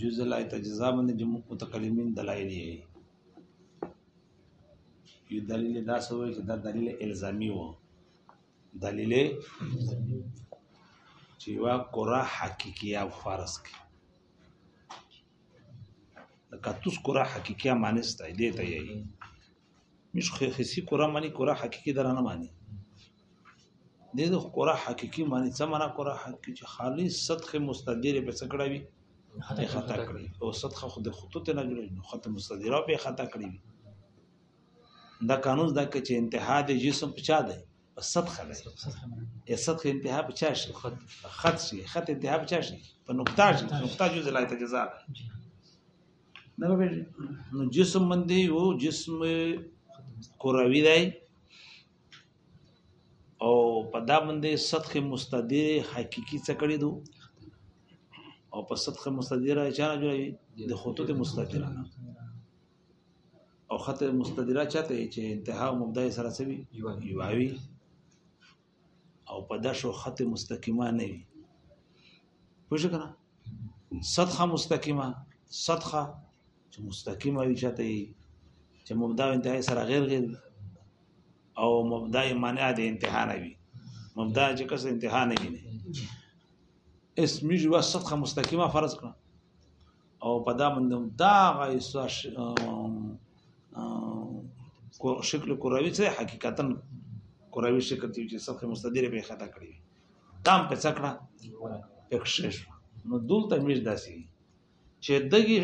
جز لا تجزا باندې د متکلمین دلایل یې یو دلیل دا سوې چې دا دلیل الزامی وو دلیل چې وا قرا حقیقیه فرض کې لکه تاسو قرا حقیقیه معنی ستای دی ته یې مش خصي قرا معنی قرا حقیقی درانه معنی دې د قرا حقيقي معنی څه معنا قرا حقيقي چې خالص صدق مستدیر په څه کړی خطا خطا کړی او صدق خود خطوط نه جوړی نو خط مستدیره په خطا کړی دا قانون دا کې چې انتها د جسم په چا دی په صدق دی یا صدق انتها په چا شي خط شي خط انتها په چا شي په نقطه شي نقطه جز لا تجزا نه به نو جسم باندې یو جسم کروي دی او په دا باندې صدق مستدیر حقيقي څه کړی دو او په صدق مستدیر چا نه جوړوي د خطوط مستدیر نه او خط مستدیره چاته چې انتها او مبدا سره سوي یواوي او په دشو خط مستقیمه نه وي پوه شو کنه سطحه مستقیمه سطحه چې مستقیمه وي چاته چې مبدا او انتهای سره غیر غیر او مبدا مانع د انتها نه وي مبدا چې کس انتها نه وي اسم جوا صدقه مستقیمه فرض کړه او په دا باندې دا غي کو شکل کروي چې حقیقتا کروي شکل دی چې صدقه مستدیر به خطا کړی تام په څکړه پکښې نو دلته مش داسي چې دغه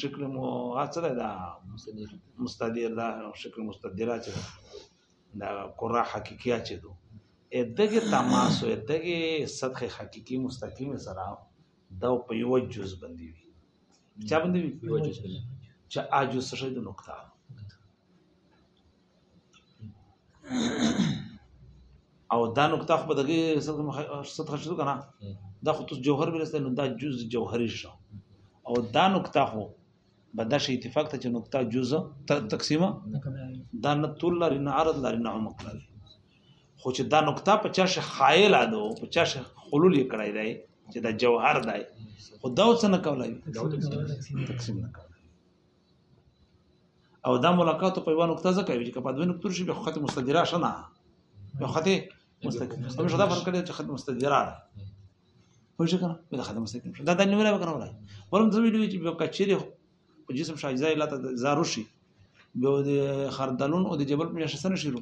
شکل مو اصله دا مستدیر دا شکل مستدیره چې دا قرا حقیقیه چې دو دغه تماس او دغه سطح حقیقی مستقیم سره دا په یو جز باندې وي چا باندې وي یو جز چې اجو سره د نقطه او دا نقطه خو دغه ستخه شو کنه دا خو تاسو جوهر ورسته نو دا جز جوهري شو او دا نقطه خو به دا شی اتفاق ته چې نقطه جز تقسیمه دا نه طول لري نه عرض لري نه عمق لري خو چې دا نقطه په چا شي خایل ده په چا شي خلول یې کړای دی چې دا جوهر دی خو دا اوس نه کولای تقسیم نه کولای او دا ملاقات په یو نقطه ځکه وی چې په دوه نقطو شي به خط مستدیره شنه به خط مستقیم هم شدا فرق کړی چې خط مستدیره ده خو څه کنه به خط مستقیم شدا د نیولای وکړه ولای ورم زوی لوي چې په کچېره په جسم شایزای لاته زارو شي به د خردلون او د جبل په شسن شي رو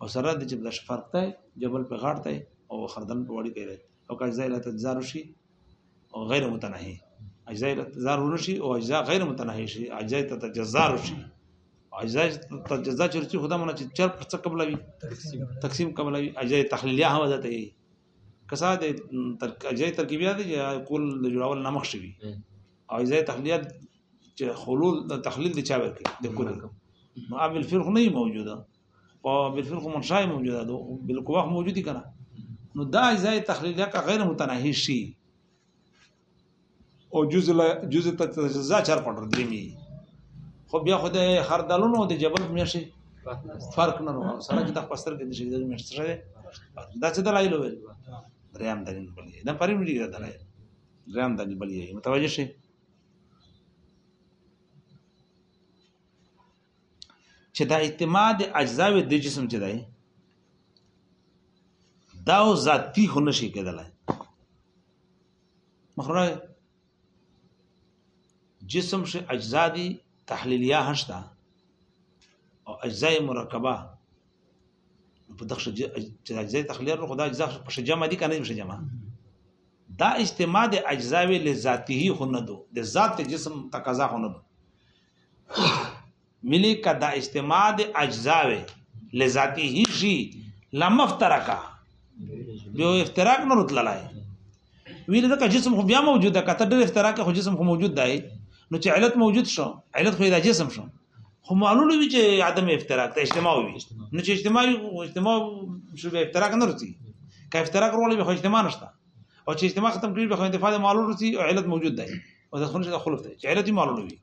او سره د جبل شفرق ته جبل په غاړ ته او خردلون په وړي کوي او کاجزای لاته زارو شي غیر متناهی اجزاء تجزا ورشي او اجزاء غیر متناهی شي اجزاء تتجزا ورشي اجزاء تجزا چرچی خدا مونږ چې چر پر څه قبل وي تقسیم قبل وي اجزاء تخلیه هوا ذات یې کسا د اجزاء ترکیبیات دي کول د جوړول نمخ شي او اجزاء تخلیات چې خلول د تخلیل د چا ورکړي د کول نو ابل فرق نه موجوده په بالفعل خو منشای موجوده ده بالقواخ موجودی کنه نو دا اجزاء تخلیلیه کا غیر متناهی شي او جزء جزء تجزا چر پټ درمی خو بیا خو د خردلونو د جبل میشي فرق نه نو سره چې د پستر کې د شي د میشته شوی دا څه دلایل ویل دریم دلیل بلی نه پرې ملي دلایل دریم دلیل بلی متوجه شي چې دا اجتماع د اجزاوې د جسم چې دی دا او ذاتی خو نشي کېدلای مخره جسم شي اجزا دي تحلیلیه هشتا او اجزا مرکبه په دغه چې اجزا تخلیه رو خدای اجزا په جمع دي کنه په جمع دا اجتماع د اجزاوی لذاته خو نه دو د ذات جسم تقاضا خو نه دو ملي که دا استماع د اجزا وي لذاتي هیڅ شي لم افترقه بیا افتراق نه رتللای ویل دا جسم خو بیا موجود ده کته ډېر افتراق خو جسم خو موجود دی نو چې علت موجود شو علت خو دا جسم شو خو معلومه وی چې عدم افتراق ته اجتماع وي نو چې اجتماع اجتماع شو به افتراق نه رسي که افتراق ورولې به اجتماع نشته او چې اجتماع ختم کړي به انتفاع د معلول رسی او علت موجود دی او د خلوص د خلوص دی چې علت معلول وي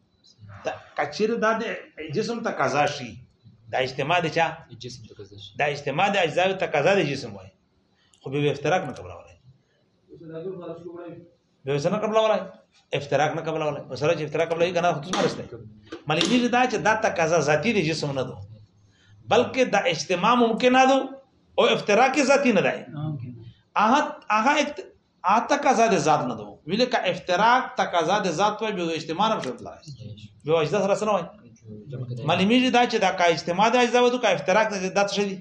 دا کچیر دا د جسم تقاضا شي دا اجتماع د چا جسم تقاضا شي دا اجتماع د اجزا تقاضا د جسم وای خو به افتراق نه قبل ولای به وسنه قبل ولای افتراق نه قبل ولای وسره چې افتراق قبل یې کنه خصوص مرسته ملګری دا چې دا تقاضا ذاتی د جسم نه دو بلکې دا اجتماع ممکن نه دو او افترا کې ذاتی نه دی هغه هغه ا تقاضا د ذات نه دو ویل کا افتراق تقاضا د ذات وي به اجتماع نه شرط لای به اجزا سره سره وای معلومی دا چې دا کا اجتماع د اجزا ودو کا افتراق نه د ذات شدي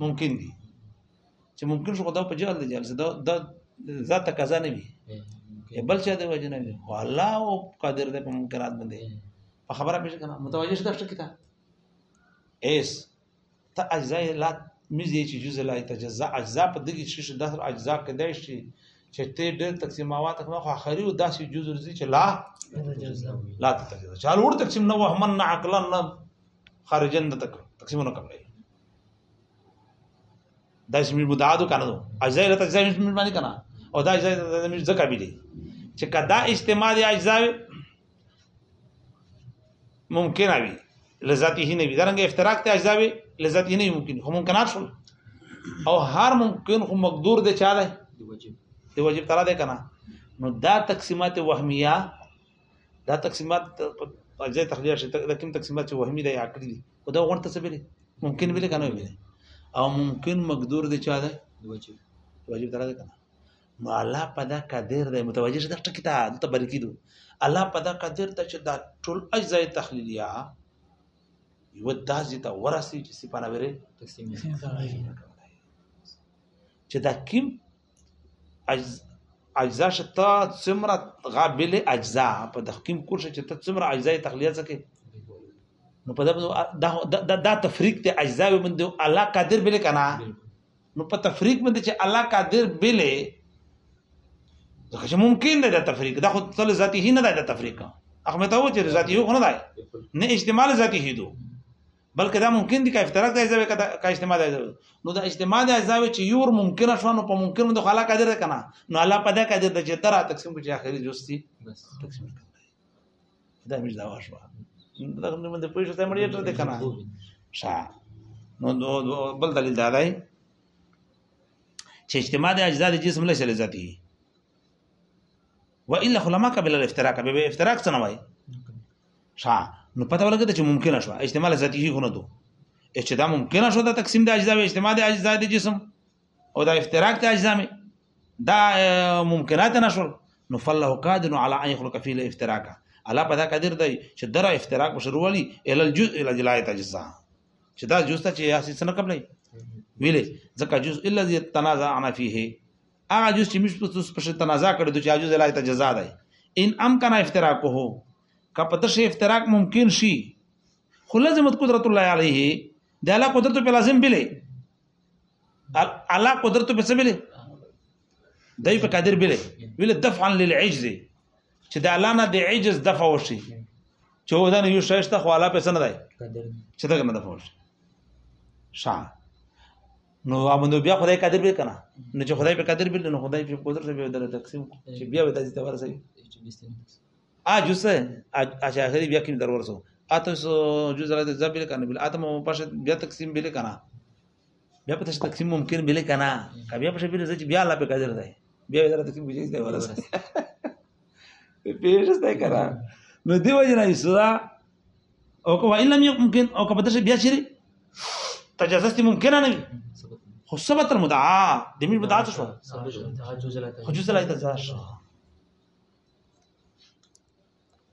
ممکن دي چې ممکن شو خدا په جهل دی جهل دا د ذات تقاضا نه وي بل څه دی وجه نه وي خو الله او قادر دی په ممکنات باندې په خبره پېښ کنه متوجه شته څه کیته ایس ته اجزا لا مزي چې جزء لا يتجزا اجزا په دغه شي شي داسر اجزا کېدای شي چې ته ډېر تقسیمات خو اخري او داسې جزء دي چې لا لا تتجزا چې لوړ تقسیم نه وهمن عقلا نه خارجن نه تک تقسیمونه کوم نه دا اسم مدعادو کنه دو اجزا لا تجزا مش معنی کنه او دا اجزا د مش ځکه بي دي چې کدا اجتماع دي اجزا ممکن وي لذت یې نه وي درنګ افتراق ته اجزا وي لذت یې نه ممکن خو ممکنات شول او هر ممکن خو مقدور دی چا دی دی واجب تعالی دی کنه نو دا تقسیمات وهمیه دا تقسیمات اجزا تخلیه شي دا کوم تقسیمات چې وهمي دی عقلي دي خو دا غونډه څه بلی ممکن بلی کنه بلی او ممکن مقدور دی چا دی واجب واجب تعالی دی کنه نو الله په دا قادر دی متوجه شې دا ټکی ته دلته برکي دو الله په دا قادر ته چې دا ټول اجزای تخلیلیه یو داسې ته ورسي چې سپانه وره چې دا کیم اجزا شته څومره غابل اجزا په تحقیم کول شي چې ته څومره اجزا تخلیه ځکه نو په دا دا تفریق ته اجزا ومنده الله قادر بل کنا نو په تفریق باندې چې الله قادر بلې ځکه چې ممکن دی د تفریق دا خو تل ذاتی نه دی د تفریق هغه مته و چې ذاتی خو نه دی نه اجتماع ذاتی هیدو بلکې دا ممکن دی کا افتراق دی ځوي کا اجتماع دی نو دا اجتماع دی ځوي چې یور ممکن شو نو په ممکن د خلا قادر کنه نو الله په دې قادر د چې تر تقسیم کې اخري جوستي تقسیم دا مې دا واشوا دا کوم باندې پوه شو ته مړی ټر دې کنه شا نو دو دو بل دلیل دا دی چې اجتماع د اجزاء د جسم له شل ذاتی و الا خلما قبل الافتراق به افتراق څه نه وای شا نو پته ولګی چې ممکن شو اجتماع له ذاتی هیڅ نه دو اجتماع ممکن شو د تقسیم د اجزاء اجتماع د اجزاء د جسم او د افتراق د اجزاء دا ممکنات نه شول نو فله قادر على ان يخلق فيه الافتراق الله په دا قادر دی چې دره افتراق وشرولي ال الجزء الى جلايه تجزا چې دا جز ته چې یاسي څنګه قبلې ویلې ځکه جز الا ذي تنازع عنا فيه هغه جز چې مش په څه تنازع کړی چې جز الای تجزا دی ان امکان افتراق هو که په تشه افتراق ممکن شي خو لازمت قدرت الله علیه د الله قدرت په لازم بلی الله قدرت په څه بلی دای په قادر بلی ویل دفعا للعجز چې د الله نه د عجز دفع وشي چې ودا نه یو شایسته خو الله په څه نه دی چې دا نه دفع وشي شا نو امنو بیا خدای قادر به کنه نو چې خدای په قادر بلی نو خدای په قدرت به د تقسیم چې بیا به تاسو ته ورسوي ا جوس ا شاخری بیا کیم درور سو اته سو جوز را ځ بل کنه بل اته مو پښه بیا تقسیم بل کنه بیا په تاسو تقسیم ممکن بل کنه کا بیا په شبیر زچ بیا لا په قادر دی بیا زره تقسیم بجې دی ولا سره پیژس دی کنه نو دی وجه نه سودا او کو ان لم يمكن او کو په تاسو بیا شری تجازست ممکن نه خو ثبت المدعا د مين مدعا شو خو جزء لا تزاش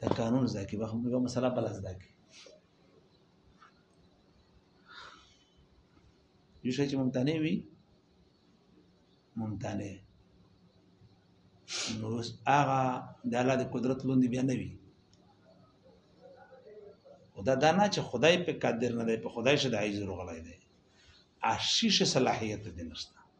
دا قانون زده کی به یو مسله بل زده کی یو شی چې ممتنع وي ممتنع نو هغه د الله د قدرت لوندې بیا نه وي او دا دا نه چې خدای په قادر نه دی په خدای شه د عاجز رغلای دی ارشیش صلاحیت دې نشته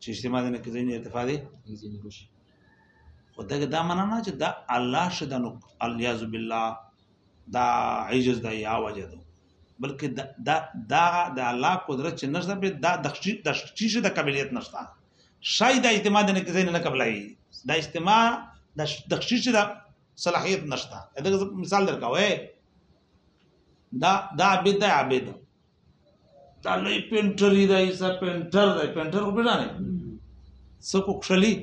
چې اجتماع دې نه کې ځینې ارتفاع دې ځینې روشي خو دغه دا معنا نه چې دا الله شته نو الیاذ بالله دا عجز دا یا وجه ده بلکې دا دا د الله قدرت چې نشته به دا د شي د قابلیت نشته شای د اجتماع نه کې نه قبلای دا اجتماع د شي د صلاحیت نشته دا مثال درکاوه دا دا عبد عبد دا لوی پینټر دی دا ایسا پینټر دی پینټر خو پیژنې څه کو کښلی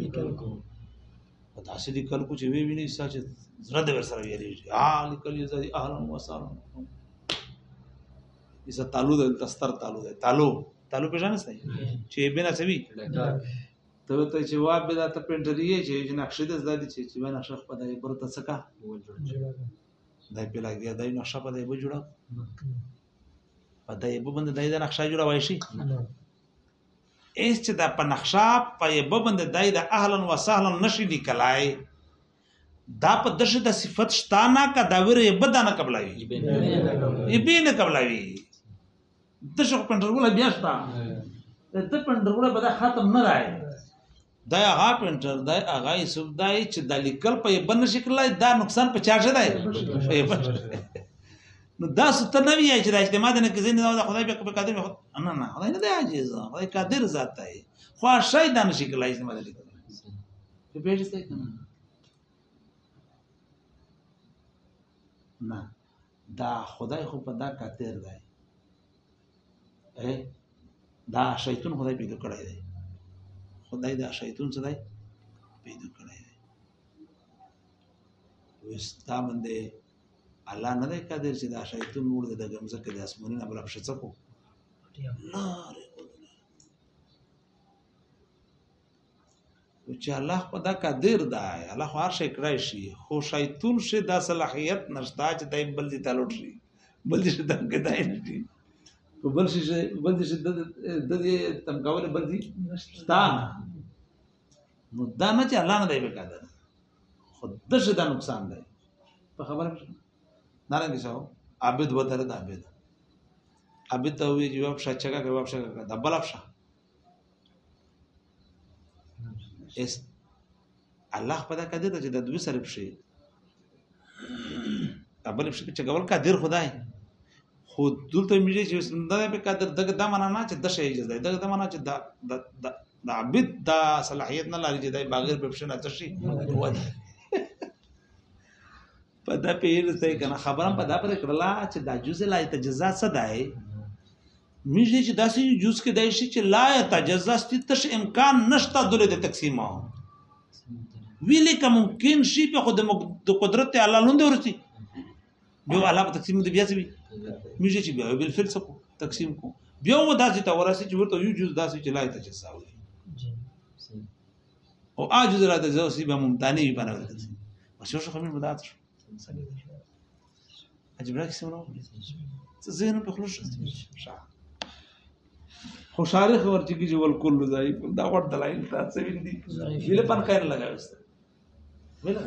لیکل کو په داسې لیکل کو چې وی ویني ساج زړه د ور سره یریږي آ لیکل یې زادي اهلا و سلام ایسا تعالو د تستر تعالو دی تعالو تعالو پیژنې سای چې بنا سوي ته ته چې وا به دا ته پینټر یې چې نقشې د زادي چې چې نقشه خپل یې برته سکا دای په لګ دی دای نقشه په دای به جوړه په دای به باندې دای د نقشه جوړه وای شي ایس چې دا په نقشه په به باندې دای د اهلا وسهلا نشي لیکلای دا په دشه د صفت شتانه کا دا ویره به دانه قبلوي یبه نه قبلوي د شو پندرګوله بیا شته د پندرګوله به دا ختم نه راي دا هغه پینټر دا هغه سب دا چې د لیکل په بن شکل دا نقصان په چارج دی نو دا ست نه وی چې د اجتماع د نکزین دا خدای په قادر نه نه خدای نه دی عاجز خدای قادر ذات دی خو شای دا نه شکل اجتماع د لیکل په پیژې څه نه دا خدای خو په دا کاتر دی دا شیطان خدای پیدا کړی دی خدای دا شیطان څه دی پیدا کړی دی اوس دا باندې الله نه دی قادر چې دا شیطان نور د غمزه کې د اسمانونو بل په شڅکو نه او چې الله خو دا قادر ده الله خو هر شي کړای شي خو شیطان شي دا صلاحیت نشته چې دای بل دي تعلق شي بل دي دم کې دای نه شي په بل شي بل دي د دې تم کول بل دي نشته نو دا نه چې الله نه دی وکړه خود د شه دا نقصان دی په خبره نه نه کیسه عابد وتر دا عابد عابد ته وی جواب شچګه کوي واپس دا بل افشه اس الله په دا قادر دی چې د دوی سره بشي ابل بشي چې ګول قادر خدای خو دلته مې چې دا په قادر دغه د معنا نه چې د شی اجازه ده دغه د معنا چې د د عبد دا صلاحیت نه لري چې دای باغیر په بشنه تشي وځي په دا پیل ته کنه خبرم په دا پر کړلا چې دا جز لا تجزا څه دی موږ چې داسې جز کې دای شي چې لا تجزا ستش امکان نشته دله د تقسیم او ویلې که ممکن شي په خود د قدرت الله لوند ورسي به الله په تقسیم د بیا څه وي موږ چې بیا بل فلسفه تقسیم کو بیا و داسې ته ورسي چې ورته یو جز داسې چې لا تجزا وي او عاجز را ته زوسی به ممتانی وی پنه ورکړي بس یو شو خمیر مدات شو عجیب راکې سمونه څه زینو په خلوش خوشاله خبر چې کې جوړ کول ځای دا غوړ دلایل تاسو ویل دي ویل پن کار لګاوست ویل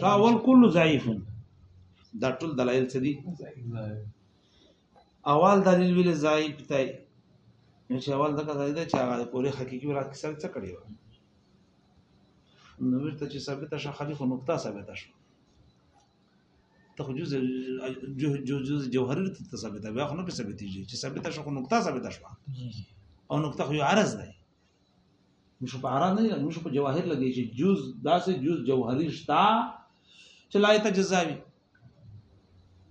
شاول کل ضعیف دا ټول دلایل څه دي اول دلیل ویل ځای پتای نو چې اول دغه ځای دی چې هغه پوری حقيقي ورات کې سره څه کړی و نو ورته چې ثابت شو خلیق نقطه ثابت شو ته خو جز جز جوهر ته ثابت بیا خو نه ثابتېږي چې ثابت شو نقطه ثابت شو او نقطه خو عرض دی موږ په اعراب نه لګي موږ په جواهر لګي چې جز داسې جز جوهري شتا چې لای ته جزاوي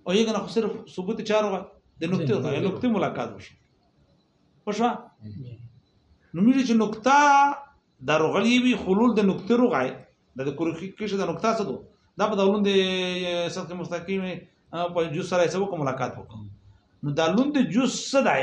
او یې کنه صرف ثبوت چارو د نقطې د نقطې ملاقات وشي پښه نو موږ چې نقطه د رغلی وی خلول د نقطې رغای د کورکی کې د نقطه څه دو دا په دولون د سخت مستقیم په جز سره سره ملاقات وکړو نو دا لوند جز څه دی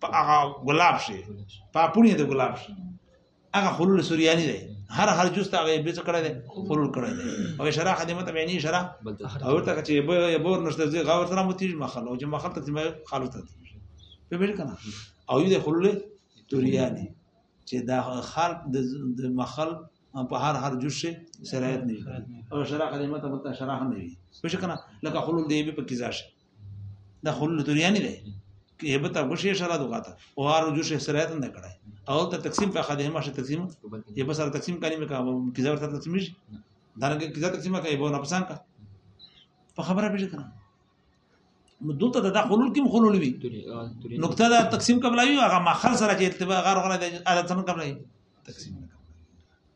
په هغه ګلاب شي په پونی د ګلاب شي هغه خلول سوریانی دی هر هر جز ته به څه کړی دی خلول کړی دی او شرع خدمت به نه شرع او ته چې به بور نشته زی غاور سره مو تیج مخل او چې مخل ته ما خالو ته په بل کنه او یو خلول توریانی چې دا خال د مخل په هر هر جز شي سرایت نه او شرع خدمت به ته شرع نه وي په شکنه لکه خلول دی به په کیزاشه دا خلل دنیا نه دی کې هبه ته وشي اشاره دوغاته او هارو جو شي سره ته نه کړای او ته تقسیم په خاله ما شي تقسیم یې بس سره تقسیم کړي مې کا کې زبر سره تقسیم شي دا نه کې تقسیم کوي به نه پسان کا په خبره به کنه نو دلته د خلل کې خلل وي نقطه دا تقسیم قبلایي هغه مخل سره چې اتباع غار غره د عادت څنګه قبلایي تقسیم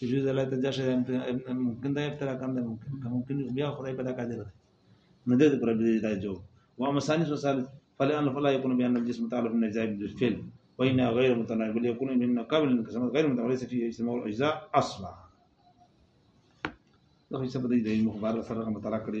سجود الله ته ځه شي ممکن دا افترا کم ده ممکن ممکن بیا خدای په دا قادر ده نه دې پر دې دا جو و اما ثاني سوال فلان فلا يكون بان الجسم تعرف من اجزاء بالفعل وان غير متناقض بل يكون من قبل انقسام غير متناقض ليس فيه اجتماع الاجزاء اصلا دا هیڅ په دې د مخبر سره مطالعه کړی